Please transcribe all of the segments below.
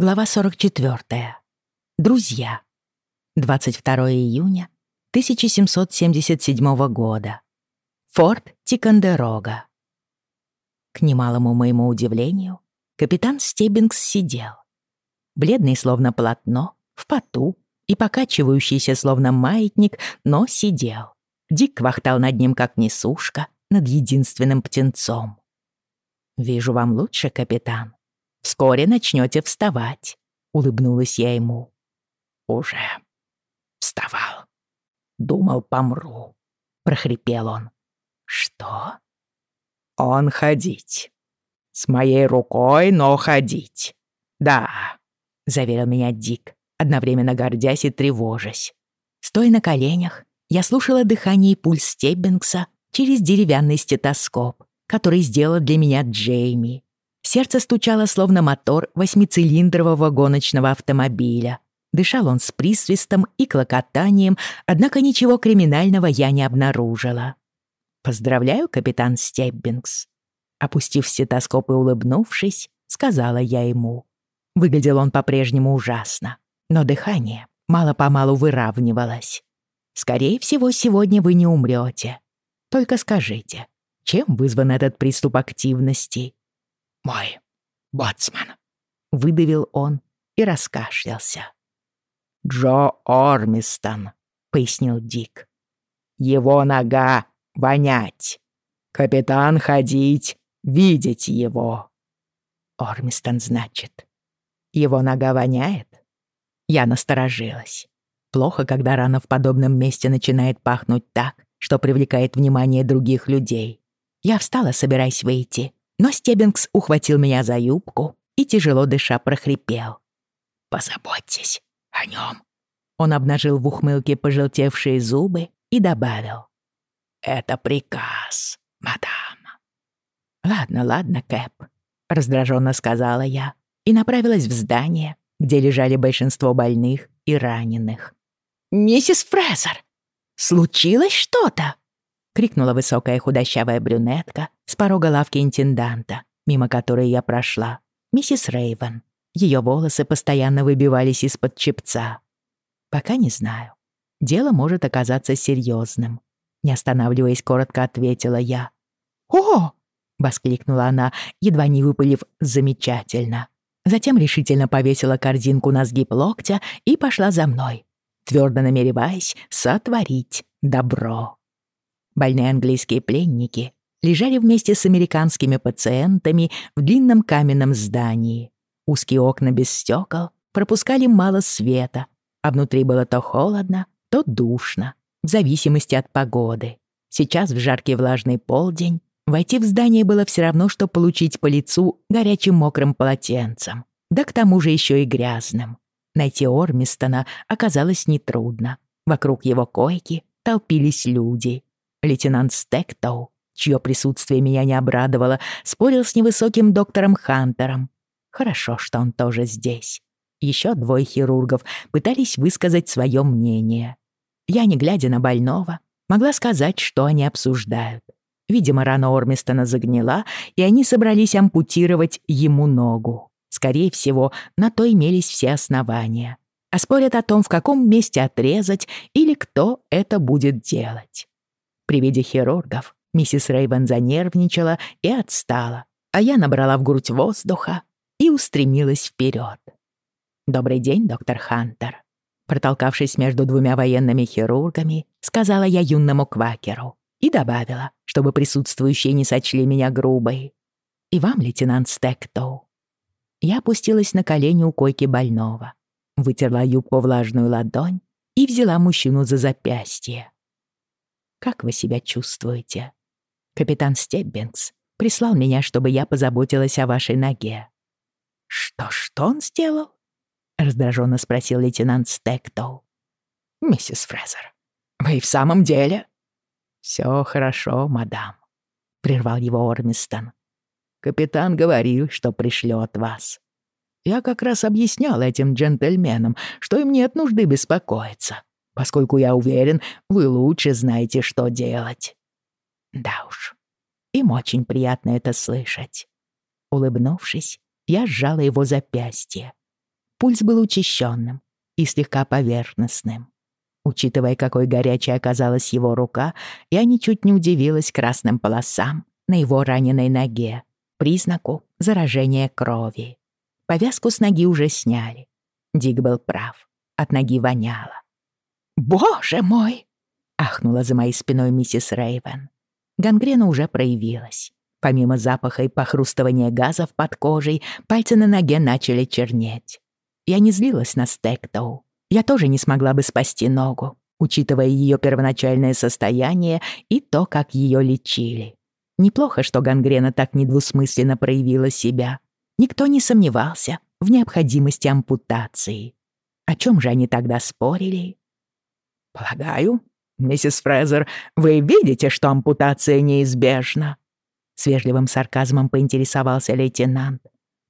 Глава 44. Друзья. 22 июня 1777 года. Форт Тикандерога. К немалому моему удивлению, капитан Стеббингс сидел. Бледный, словно полотно, в поту и покачивающийся, словно маятник, но сидел. Дик вахтал над ним, как несушка, над единственным птенцом. «Вижу вам лучше, капитан», Вскоре начнете вставать», — улыбнулась я ему. «Уже вставал. Думал, помру», — прохрипел он. «Что?» «Он ходить. С моей рукой, но ходить. Да», — заверил меня Дик, одновременно гордясь и тревожась. Стоя на коленях, я слушала дыхание и пульс Стеббингса через деревянный стетоскоп, который сделал для меня Джейми. Сердце стучало, словно мотор восьмицилиндрового гоночного автомобиля. Дышал он с присвистом и клокотанием, однако ничего криминального я не обнаружила. «Поздравляю, капитан Стеббингс». Опустив стетоскоп и улыбнувшись, сказала я ему. Выглядел он по-прежнему ужасно, но дыхание мало-помалу выравнивалось. «Скорее всего, сегодня вы не умрете. Только скажите, чем вызван этот приступ активности?» Мой боцман», — выдавил он и раскашлялся. «Джо Ормистон», — пояснил Дик. «Его нога вонять. Капитан ходить, видеть его». «Ормистон, значит. Его нога воняет?» Я насторожилась. Плохо, когда рана в подобном месте начинает пахнуть так, что привлекает внимание других людей. Я встала, собираясь выйти, но Стеббингс ухватил меня за юбку и, тяжело дыша, прохрипел. «Позаботьтесь о нем». Он обнажил в ухмылке пожелтевшие зубы и добавил. «Это приказ, мадам». «Ладно, ладно, Кэп», — раздраженно сказала я и направилась в здание, где лежали большинство больных и раненых. «Миссис Фрезер, случилось что-то?» — крикнула высокая худощавая брюнетка с порога лавки интенданта, мимо которой я прошла. Миссис Рейвен. Ее волосы постоянно выбивались из-под чепца. Пока не знаю. Дело может оказаться серьезным. Не останавливаясь, коротко ответила я. «О!» — воскликнула она, едва не выпалив «замечательно». Затем решительно повесила корзинку на сгиб локтя и пошла за мной, твердо намереваясь сотворить добро. Больные английские пленники лежали вместе с американскими пациентами в длинном каменном здании. Узкие окна без стекол пропускали мало света, а внутри было то холодно, то душно, в зависимости от погоды. Сейчас, в жаркий влажный полдень, войти в здание было все равно, что получить по лицу горячим мокрым полотенцем, да к тому же еще и грязным. Найти Ормистона оказалось нетрудно. Вокруг его койки толпились люди. Лейтенант Стектоу чье присутствие меня не обрадовало, спорил с невысоким доктором Хантером. Хорошо, что он тоже здесь. Еще двое хирургов пытались высказать свое мнение. Я, не глядя на больного, могла сказать, что они обсуждают. Видимо, рана Ормистона загнила, и они собрались ампутировать ему ногу. Скорее всего, на то имелись все основания. А спорят о том, в каком месте отрезать или кто это будет делать. При виде хирургов Миссис Рейвен занервничала и отстала, а я набрала в грудь воздуха и устремилась вперед. «Добрый день, доктор Хантер». Протолкавшись между двумя военными хирургами, сказала я юному квакеру и добавила, чтобы присутствующие не сочли меня грубой. «И вам, лейтенант Стектоу». Я опустилась на колени у койки больного, вытерла юбку влажную ладонь и взяла мужчину за запястье. «Как вы себя чувствуете?» Капитан Стеббингс прислал меня, чтобы я позаботилась о вашей ноге». «Что-что он сделал?» — раздраженно спросил лейтенант Стектоу. «Миссис Фрезер, вы в самом деле...» «Все хорошо, мадам», — прервал его Ормистон. «Капитан говорил, что пришлет вас. Я как раз объяснял этим джентльменам, что им нет нужды беспокоиться, поскольку я уверен, вы лучше знаете, что делать». Да уж, им очень приятно это слышать. Улыбнувшись, я сжала его запястье. Пульс был учащенным и слегка поверхностным. Учитывая, какой горячей оказалась его рука, я ничуть не удивилась красным полосам на его раненой ноге, признаку заражения крови. Повязку с ноги уже сняли. Дик был прав. От ноги воняло. «Боже мой!» — ахнула за моей спиной миссис Рейвен. Гангрена уже проявилась. Помимо запаха и похрустывания газов под кожей, пальцы на ноге начали чернеть. Я не злилась на Стектоу. Я тоже не смогла бы спасти ногу, учитывая ее первоначальное состояние и то, как ее лечили. Неплохо, что гангрена так недвусмысленно проявила себя. Никто не сомневался в необходимости ампутации. О чем же они тогда спорили? «Полагаю, миссис Фрезер, вы видите, что ампутация неизбежна?» С вежливым сарказмом поинтересовался лейтенант.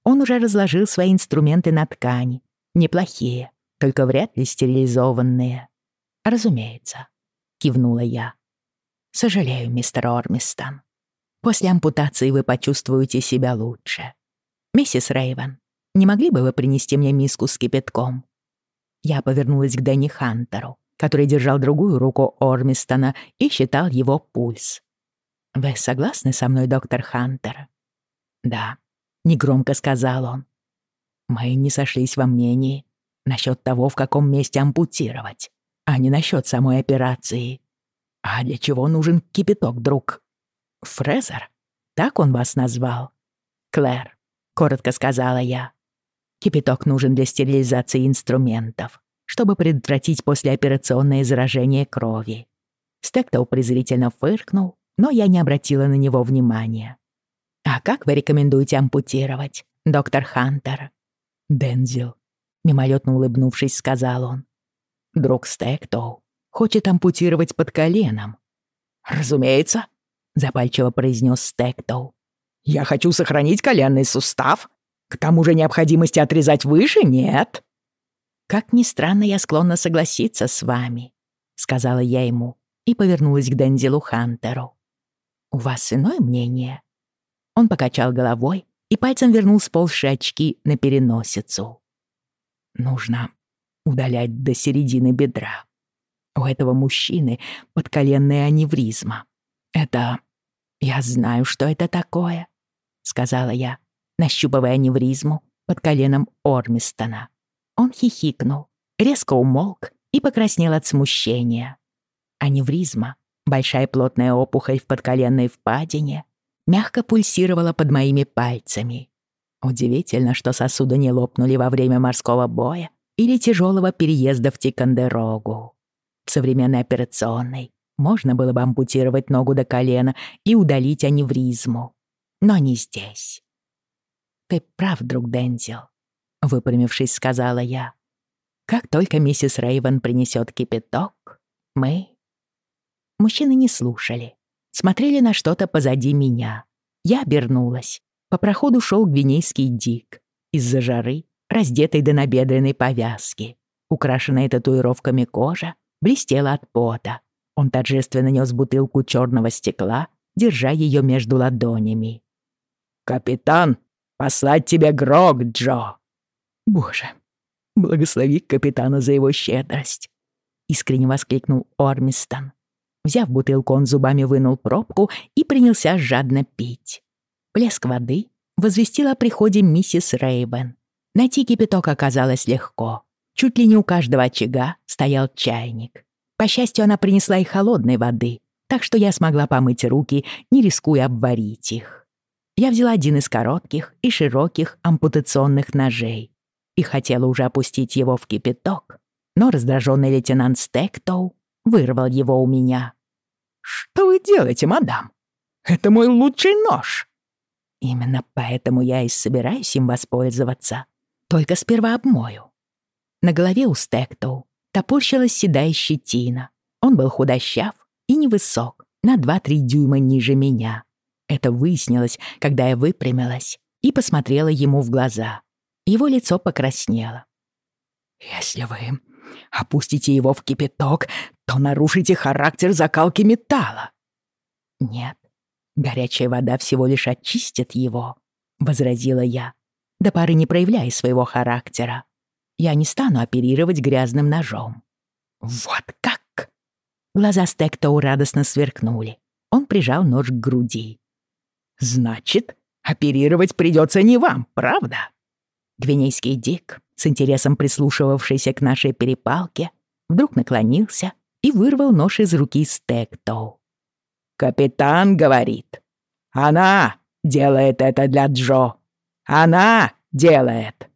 Он уже разложил свои инструменты на ткани, Неплохие, только вряд ли стерилизованные. Разумеется, кивнула я. Сожалею, мистер Ормистон. После ампутации вы почувствуете себя лучше. Миссис Рейвен, не могли бы вы принести мне миску с кипятком? Я повернулась к Дэнни Хантеру, который держал другую руку Ормистона и считал его пульс. «Вы согласны со мной, доктор Хантер?» «Да», — негромко сказал он. Мы не сошлись во мнении насчет того, в каком месте ампутировать, а не насчет самой операции. А для чего нужен кипяток, друг? Фрезер? Так он вас назвал? Клэр, коротко сказала я. Кипяток нужен для стерилизации инструментов, чтобы предотвратить послеоперационное заражение крови. Стектоу презрительно фыркнул, но я не обратила на него внимания. «А как вы рекомендуете ампутировать, доктор Хантер?» Дензил, мимолетно улыбнувшись, сказал он. Друг Стэктоу хочет ампутировать под коленом. «Разумеется», — запальчиво произнес Стэктоу. «Я хочу сохранить коленный сустав. К тому же необходимости отрезать выше нет». «Как ни странно, я склонна согласиться с вами», — сказала я ему и повернулась к Дензилу Хантеру. «У вас иное мнение?» Он покачал головой и пальцем вернул сползшие очки на переносицу. Нужно удалять до середины бедра. У этого мужчины подколенная аневризма. Это... Я знаю, что это такое, сказала я, нащупывая аневризму под коленом Ормистона. Он хихикнул, резко умолк и покраснел от смущения. Аневризма — большая плотная опухоль в подколенной впадине, мягко пульсировала под моими пальцами. Удивительно, что сосуды не лопнули во время морского боя или тяжелого переезда в Тикандерогу. В современной операционной можно было бы ампутировать ногу до колена и удалить аневризму. Но не здесь. «Ты прав, друг Дензил», — выпрямившись, сказала я. «Как только миссис Рейвен принесет кипяток, мы...» Мужчины не слушали смотрели на что-то позади меня. Я обернулась. По проходу шел гвинейский дик. Из-за жары, раздетый до набедренной повязки. Украшенная татуировками кожа блестела от пота. Он торжественно нес бутылку черного стекла, держа ее между ладонями. «Капитан, послать тебе грог, Джо!» «Боже, благослови капитана за его щедрость!» — искренне воскликнул Ормистон. Взяв бутылку, он зубами вынул пробку и принялся жадно пить. Плеск воды возвестил о приходе миссис Рейбен. Найти кипяток оказалось легко. Чуть ли не у каждого очага стоял чайник. По счастью, она принесла и холодной воды, так что я смогла помыть руки, не рискуя обварить их. Я взяла один из коротких и широких ампутационных ножей и хотела уже опустить его в кипяток, но раздраженный лейтенант Стектоу вырвал его у меня. «Что вы делаете, мадам? Это мой лучший нож!» «Именно поэтому я и собираюсь им воспользоваться. Только сперва обмою». На голове у Стектоу топорщилась седая щетина. Он был худощав и невысок, на 2-3 дюйма ниже меня. Это выяснилось, когда я выпрямилась и посмотрела ему в глаза. Его лицо покраснело. «Если вы опустите его в кипяток, то нарушите характер закалки металла. Нет, горячая вода всего лишь очистит его, возразила я, до поры не проявляя своего характера. я не стану оперировать грязным ножом». «Вот как!» Глаза Стектоу радостно сверкнули. Он прижал нож к груди. «Значит, оперировать придется не вам, правда?» Гвинейский Дик, с интересом прислушивавшийся к нашей перепалке, вдруг наклонился и вырвал нож из руки Стектоу. «Капитан говорит, она делает это для Джо. Она делает!»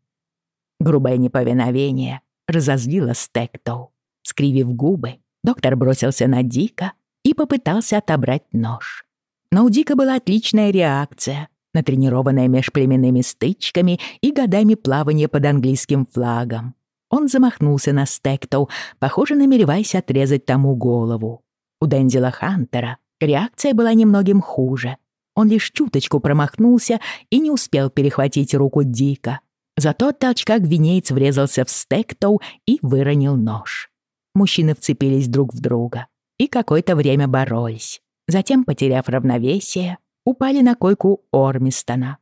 Грубое неповиновение разозлило Стектоу. Скривив губы, доктор бросился на Дика и попытался отобрать нож. Но у Дика была отличная реакция, натренированная межплеменными стычками и годами плавания под английским флагом. Он замахнулся на Стектоу, похоже, намереваясь отрезать тому голову. У Дензела Хантера реакция была немногим хуже. Он лишь чуточку промахнулся и не успел перехватить руку Дика. Зато от толчка гвинеец врезался в Стектоу и выронил нож. Мужчины вцепились друг в друга и какое-то время боролись. Затем, потеряв равновесие, упали на койку Ормистона.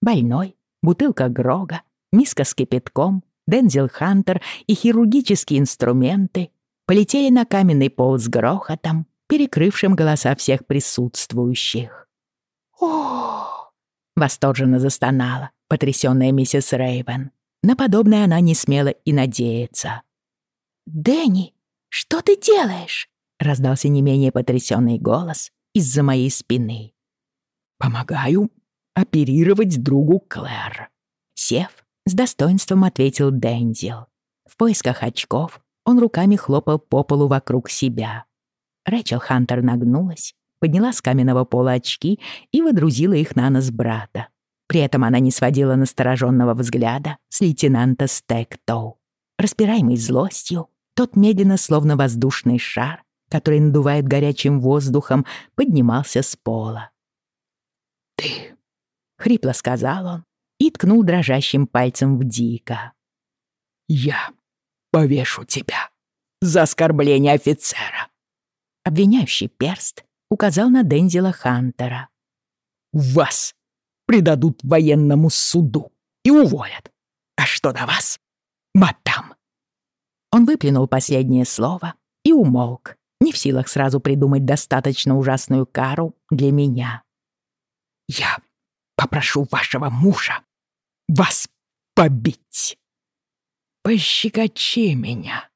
Больной, бутылка Грога, миска с кипятком, Дензел Хантер и хирургические инструменты полетели на каменный пол с грохотом, перекрывшим голоса всех присутствующих. «О!» — восторженно застонала потрясённая миссис Рейвен. На подобное она не смела и надеяться. «Дэнни, что ты делаешь?» — раздался не менее потрясённый голос из-за моей спины. «Помогаю оперировать другу Клэр». Сев, с достоинством ответил Дензил. В поисках очков он руками хлопал по полу вокруг себя. Рэчел Хантер нагнулась, подняла с каменного пола очки и водрузила их на нос брата. При этом она не сводила настороженного взгляда с лейтенанта Стэктоу. Распираемый злостью, тот медленно, словно воздушный шар, который надувает горячим воздухом, поднимался с пола. «Ты!» — хрипло сказал он, и ткнул дрожащим пальцем в Дика. «Я повешу тебя за оскорбление офицера!» Обвиняющий перст указал на Дензела Хантера. «Вас предадут военному суду и уволят. А что до вас, мадам?» Он выплюнул последнее слово и умолк, не в силах сразу придумать достаточно ужасную кару для меня. «Я попрошу вашего мужа вас побить. Пощекочи меня,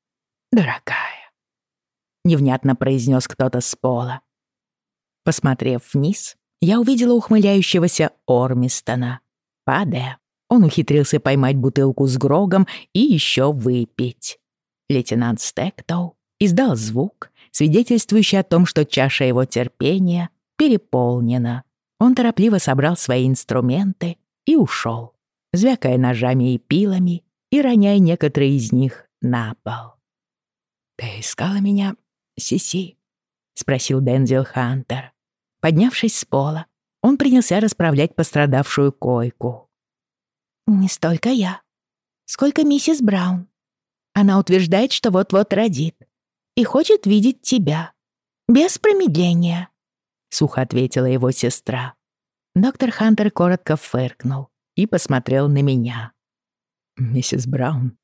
дорогая», — невнятно произнес кто-то с пола. Посмотрев вниз, я увидела ухмыляющегося Ормистона. Падая, он ухитрился поймать бутылку с Грогом и еще выпить. Лейтенант Стектоу издал звук, свидетельствующий о том, что чаша его терпения переполнена. Он торопливо собрал свои инструменты и ушел звякая ножами и пилами и роняя некоторые из них на пол. «Ты искала меня, Сиси?» — спросил Дензел Хантер. Поднявшись с пола, он принялся расправлять пострадавшую койку. «Не столько я, сколько миссис Браун. Она утверждает, что вот-вот родит и хочет видеть тебя. Без промедления», — сухо ответила его сестра. Доктор Хантер коротко фыркнул и посмотрел на меня. «Миссис Браун,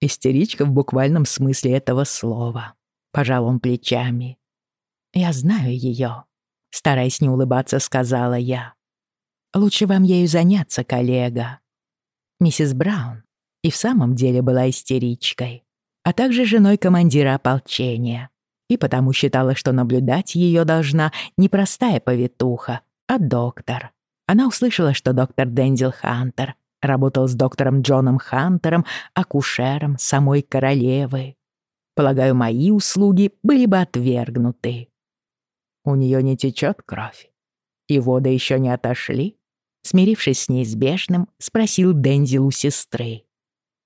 истеричка в буквальном смысле этого слова», — пожал он плечами. «Я знаю ее», — стараясь не улыбаться, сказала я. «Лучше вам ею заняться, коллега». Миссис Браун и в самом деле была истеричкой, а также женой командира ополчения, и потому считала, что наблюдать ее должна не простая повитуха, а доктор. Она услышала, что доктор Дензел Хантер работал с доктором Джоном Хантером, акушером самой королевы. Полагаю, мои услуги были бы отвергнуты. У нее не течет кровь. И воды еще не отошли? Смирившись с неизбежным, спросил Дензил у сестры.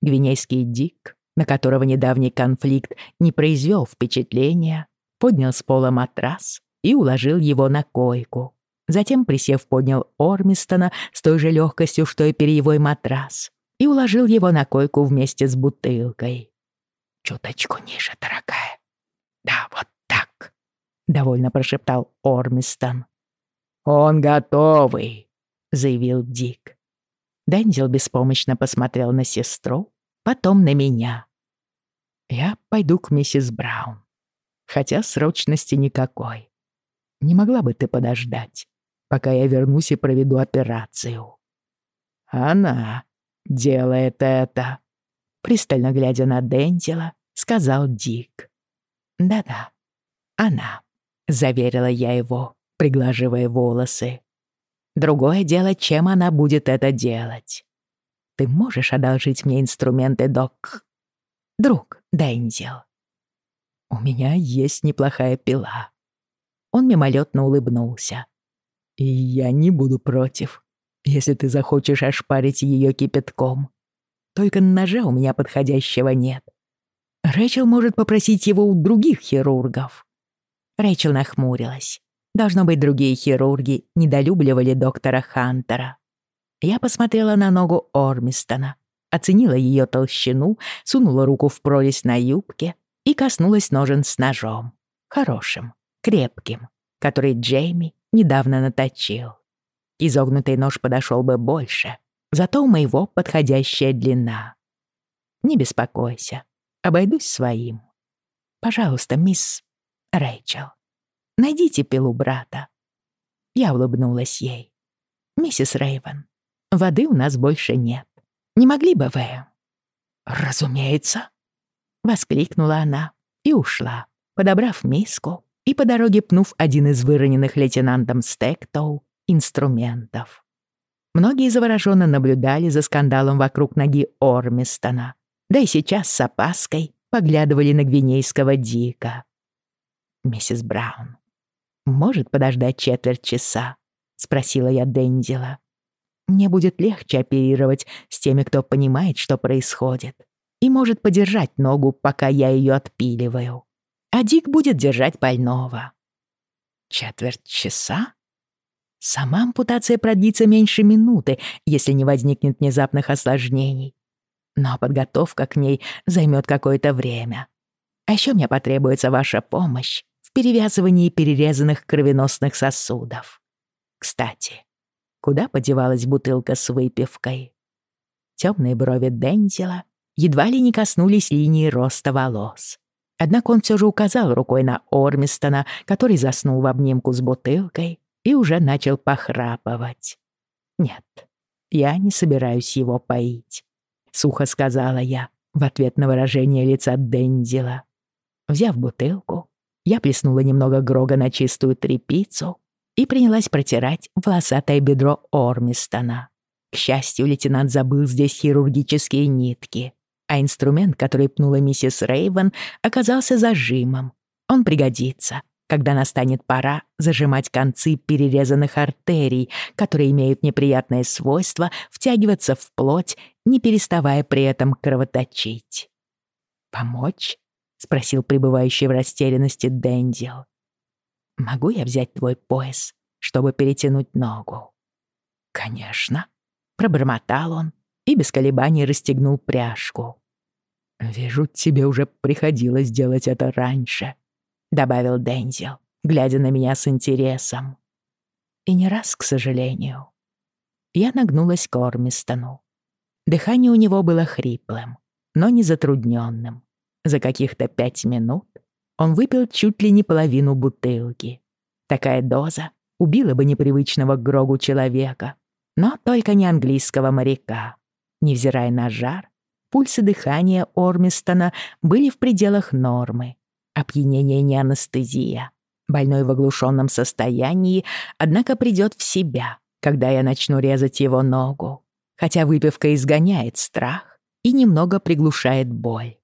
Гвинейский Дик, на которого недавний конфликт не произвел впечатления, поднял с пола матрас и уложил его на койку. Затем, присев, поднял Ормистона с той же легкостью, что и перьевой матрас, и уложил его на койку вместе с бутылкой. «Чуточку ниже, дорогая. Да, вот так», — довольно прошептал Ормистон. «Он готовый», — заявил Дик. Дензел беспомощно посмотрел на сестру, потом на меня. Я пойду к миссис Браун. Хотя срочности никакой. Не могла бы ты подождать, пока я вернусь и проведу операцию? Она делает это. Пристально глядя на Дентила, сказал Дик. Да-да, она, заверила я его, приглаживая волосы. Другое дело, чем она будет это делать. Ты можешь одолжить мне инструменты, док? Друг, Дэнзил. У меня есть неплохая пила. Он мимолетно улыбнулся. И я не буду против, если ты захочешь ошпарить ее кипятком. Только ножа у меня подходящего нет. Рэйчел может попросить его у других хирургов. Рэйчел нахмурилась. Должно быть, другие хирурги недолюбливали доктора Хантера. Я посмотрела на ногу Ормистона, оценила ее толщину, сунула руку в прорезь на юбке и коснулась ножен с ножом. Хорошим, крепким, который Джейми недавно наточил. Изогнутый нож подошел бы больше, зато у моего подходящая длина. Не беспокойся, обойдусь своим. Пожалуйста, мисс Рэйчел, найдите пилу брата. Я улыбнулась ей. Миссис Рейвен, воды у нас больше нет. Не могли бы вы? Разумеется, воскликнула она и ушла, подобрав миску и по дороге пнув один из выроненных лейтенантом Стектоу инструментов. Многие завороженно наблюдали за скандалом вокруг ноги Ормистона, да и сейчас с опаской поглядывали на гвинейского Дика. «Миссис Браун, может подождать четверть часа?» — спросила я Дензела. «Мне будет легче оперировать с теми, кто понимает, что происходит, и может подержать ногу, пока я ее отпиливаю. А Дик будет держать больного». «Четверть часа?» Сама ампутация продлится меньше минуты, если не возникнет внезапных осложнений. Но подготовка к ней займет какое-то время. А еще мне потребуется ваша помощь в перевязывании перерезанных кровеносных сосудов. Кстати, куда подевалась бутылка с выпивкой? Темные брови Дензела едва ли не коснулись линии роста волос. Однако он все же указал рукой на Ормистона, который заснул в обнимку с бутылкой и уже начал похрапывать. «Нет, я не собираюсь его поить сухо сказала я в ответ на выражение лица Дензила. Взяв бутылку, я плеснула немного Грога на чистую тряпицу и принялась протирать волосатое бедро Ормистона. К счастью, лейтенант забыл здесь хирургические нитки, а инструмент, который пнула миссис Рейвен, оказался зажимом. Он пригодится, когда настанет пора зажимать концы перерезанных артерий, которые имеют неприятное свойство втягиваться в плоть, не переставая при этом кровоточить. «Помочь?» — спросил пребывающий в растерянности Дэндил. «Могу я взять твой пояс, чтобы перетянуть ногу?» «Конечно», — пробормотал он и без колебаний расстегнул пряжку. «Вижу, тебе уже приходилось делать это раньше», — добавил Дензил, глядя на меня с интересом. И не раз, к сожалению. Я нагнулась к Ормистону. Дыхание у него было хриплым, но не затрудненным. За каких-то пять минут он выпил чуть ли не половину бутылки. Такая доза убила бы непривычного к Грогу человека, но только не английского моряка. Невзирая на жар, пульсы дыхания Ормистона были в пределах нормы, Опьянение не анестезия. Больной в оглушенном состоянии, однако придет в себя, когда я начну резать его ногу. Хотя выпивка изгоняет страх и немного приглушает боль.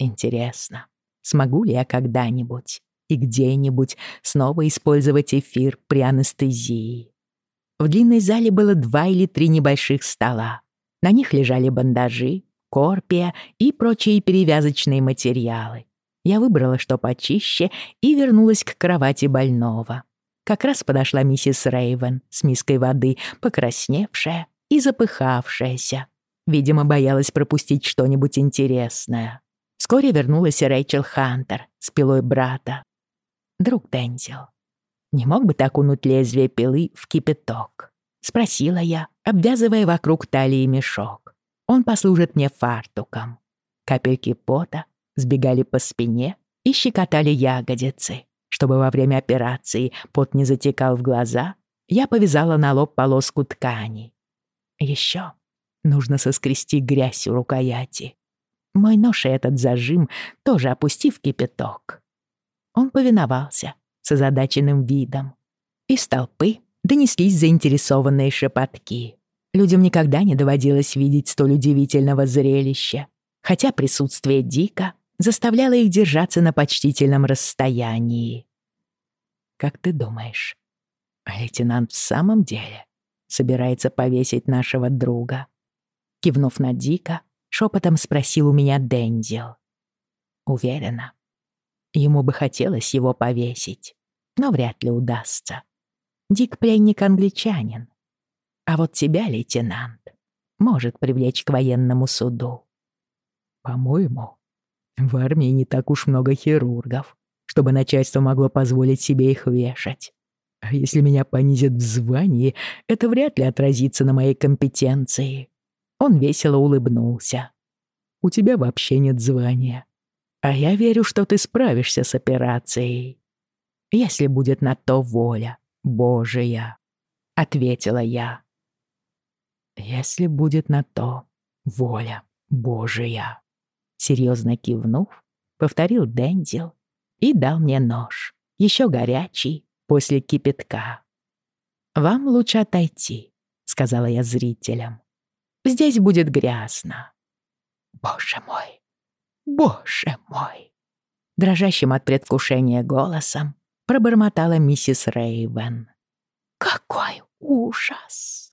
Интересно, смогу ли я когда-нибудь и где-нибудь снова использовать эфир при анестезии? В длинной зале было два или три небольших стола. На них лежали бандажи, корпия и прочие перевязочные материалы. Я выбрала, что почище, и вернулась к кровати больного. Как раз подошла миссис Рейвен с миской воды, покрасневшая и запыхавшаяся. Видимо, боялась пропустить что-нибудь интересное. Вскоре вернулась Рэйчел Хантер с пилой брата. «Друг Дензел, не мог бы так унуть лезвие пилы в кипяток?» — спросила я, обвязывая вокруг талии мешок. Он послужит мне фартуком. Капельки пота сбегали по спине и щекотали ягодицы. Чтобы во время операции пот не затекал в глаза, я повязала на лоб полоску ткани. Еще нужно соскрести грязь у рукояти. Мой нож и этот зажим тоже опусти в кипяток. Он повиновался с озадаченным видом. Из толпы донеслись заинтересованные шепотки. Людям никогда не доводилось видеть столь удивительного зрелища, хотя присутствие Дика заставляло их держаться на почтительном расстоянии. «Как ты думаешь, лейтенант в самом деле собирается повесить нашего друга?» Кивнув на Дика, шепотом спросил у меня Дензил. Уверена, ему бы хотелось его повесить, но вряд ли удастся. Дик пленник англичанин. А вот тебя, лейтенант, может привлечь к военному суду. По-моему, в армии не так уж много хирургов, чтобы начальство могло позволить себе их вешать. А если меня понизят в звании, это вряд ли отразится на моей компетенции. Он весело улыбнулся. «У тебя вообще нет звания. А я верю, что ты справишься с операцией. Если будет на то воля Божия», — ответила я. «Если будет на то воля Божия», — серьезно кивнув, повторил Дендил и дал мне нож, еще горячий, после кипятка. «Вам лучше отойти», — сказала я зрителям. Здесь будет грязно. Боже мой, боже мой. Дрожащим от предвкушения голосом пробормотала миссис Рейвен. Какой ужас!